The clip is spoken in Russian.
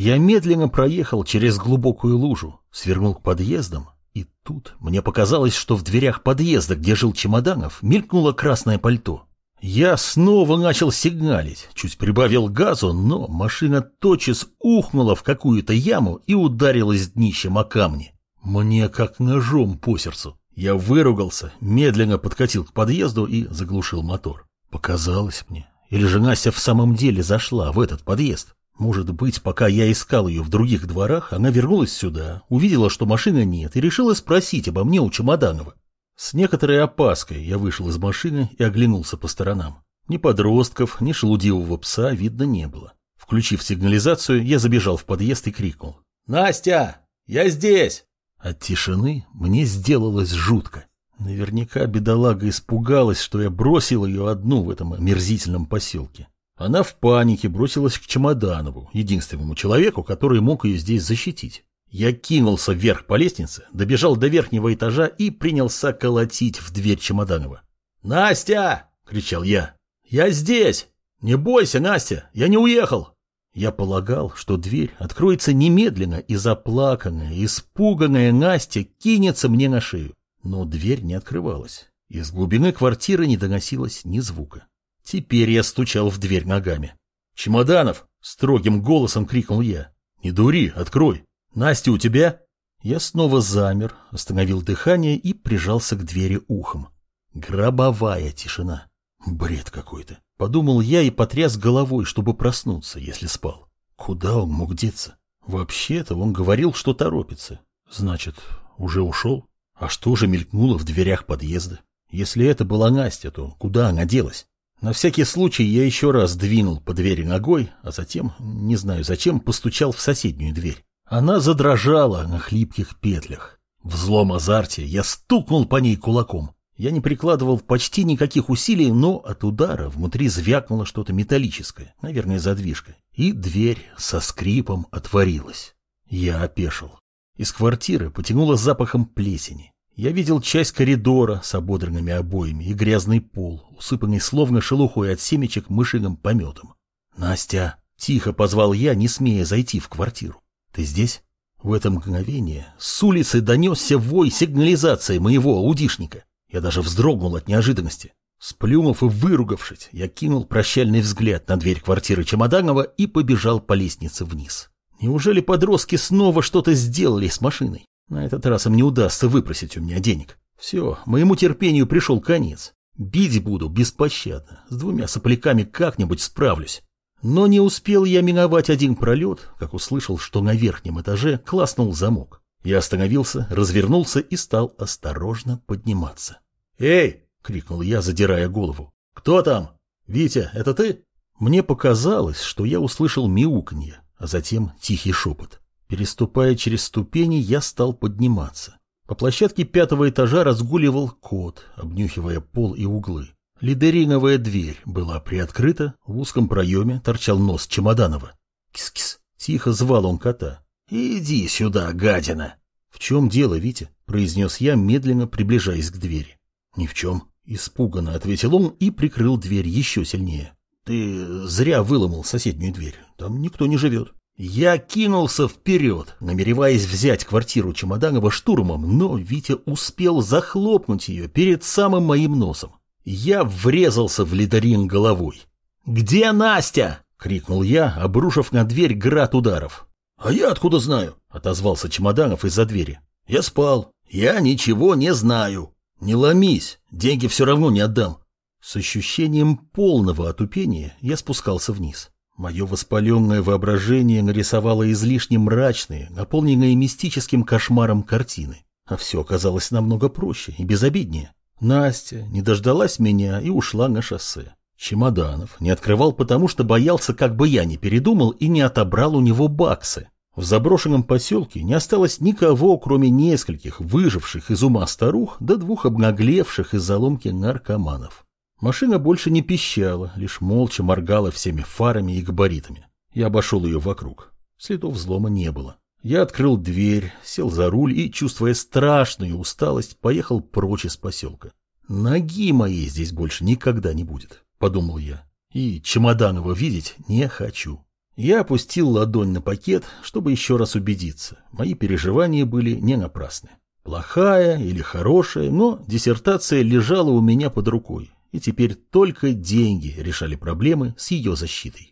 Я медленно проехал через глубокую лужу, свернул к подъездам, и тут мне показалось, что в дверях подъезда, где жил Чемоданов, мелькнуло красное пальто. Я снова начал сигналить, чуть прибавил газу, но машина тотчас ухнула в какую-то яму и ударилась днищем о камни. Мне как ножом по сердцу. Я выругался, медленно подкатил к подъезду и заглушил мотор. Показалось мне. Или же Настя в самом деле зашла в этот подъезд? Может быть, пока я искал ее в других дворах, она вернулась сюда, увидела, что машины нет, и решила спросить обо мне у Чемоданова. С некоторой опаской я вышел из машины и оглянулся по сторонам. Ни подростков, ни шелудивого пса видно не было. Включив сигнализацию, я забежал в подъезд и крикнул. «Настя! Я здесь!» От тишины мне сделалось жутко. Наверняка бедолага испугалась, что я бросил ее одну в этом омерзительном поселке. Она в панике бросилась к Чемоданову, единственному человеку, который мог ее здесь защитить. Я кинулся вверх по лестнице, добежал до верхнего этажа и принялся колотить в дверь Чемоданова. «Настя!» — кричал я. «Я здесь! Не бойся, Настя, я не уехал!» Я полагал, что дверь откроется немедленно, и заплаканная, испуганная Настя кинется мне на шею. Но дверь не открывалась. Из глубины квартиры не доносилось ни звука. Теперь я стучал в дверь ногами. «Чемоданов!» — строгим голосом крикнул я. «Не дури, открой!» «Настя, у тебя?» Я снова замер, остановил дыхание и прижался к двери ухом. Гробовая тишина. Бред какой-то. Подумал я и потряс головой, чтобы проснуться, если спал. Куда он мог деться? Вообще-то он говорил, что торопится. Значит, уже ушел? А что же мелькнуло в дверях подъезда? Если это была Настя, то куда она делась? На всякий случай я еще раз двинул по двери ногой, а затем, не знаю зачем, постучал в соседнюю дверь. Она задрожала на хлипких петлях. В злом азарте я стукнул по ней кулаком. Я не прикладывал почти никаких усилий, но от удара внутри звякнуло что-то металлическое, наверное, задвижка, и дверь со скрипом отворилась. Я опешил. Из квартиры потянуло запахом плесени. Я видел часть коридора с ободранными обоями и грязный пол, усыпанный словно шелухой от семечек мышиным пометом. «Настя!» — тихо позвал я, не смея зайти в квартиру. «Ты здесь?» В это мгновение с улицы донесся вой сигнализации моего аудишника. Я даже вздрогнул от неожиданности. Сплюнув и выругавшись, я кинул прощальный взгляд на дверь квартиры Чемоданова и побежал по лестнице вниз. Неужели подростки снова что-то сделали с машиной? На этот раз им не удастся выпросить у меня денег. Все, моему терпению пришел конец. Бить буду беспощадно. С двумя сопляками как-нибудь справлюсь. Но не успел я миновать один пролет, как услышал, что на верхнем этаже класснул замок. Я остановился, развернулся и стал осторожно подниматься. «Эй!» — крикнул я, задирая голову. «Кто там? Витя, это ты?» Мне показалось, что я услышал мяуканье, а затем тихий шепот. Переступая через ступени, я стал подниматься. По площадке пятого этажа разгуливал кот, обнюхивая пол и углы. Лидериновая дверь была приоткрыта, в узком проеме торчал нос Чемоданова. «Кис-кис!» — тихо звал он кота. «Иди сюда, гадина!» «В чем дело, Витя?» — произнес я, медленно приближаясь к двери. «Ни в чем», — испуганно ответил он и прикрыл дверь еще сильнее. «Ты зря выломал соседнюю дверь, там никто не живет». Я кинулся вперед, намереваясь взять квартиру Чемоданова штурмом, но Витя успел захлопнуть ее перед самым моим носом. Я врезался в лидорин головой. «Где Настя?» — крикнул я, обрушив на дверь град ударов. «А я откуда знаю?» — отозвался Чемоданов из-за двери. «Я спал. Я ничего не знаю. Не ломись, деньги все равно не отдам». С ощущением полного отупения я спускался вниз. Мое воспаленное воображение нарисовало излишне мрачные, наполненные мистическим кошмаром картины. А все оказалось намного проще и безобиднее. Настя не дождалась меня и ушла на шоссе. Чемоданов не открывал потому, что боялся, как бы я не передумал и не отобрал у него баксы. В заброшенном поселке не осталось никого, кроме нескольких выживших из ума старух да двух обнаглевших из заломки наркоманов. Машина больше не пищала, лишь молча моргала всеми фарами и габаритами. Я обошел ее вокруг. Следов взлома не было. Я открыл дверь, сел за руль и, чувствуя страшную усталость, поехал прочь из поселка. Ноги моей здесь больше никогда не будет, подумал я. И Чемоданова видеть не хочу. Я опустил ладонь на пакет, чтобы еще раз убедиться. Мои переживания были не напрасны. Плохая или хорошая, но диссертация лежала у меня под рукой, и теперь только деньги решали проблемы с ее защитой.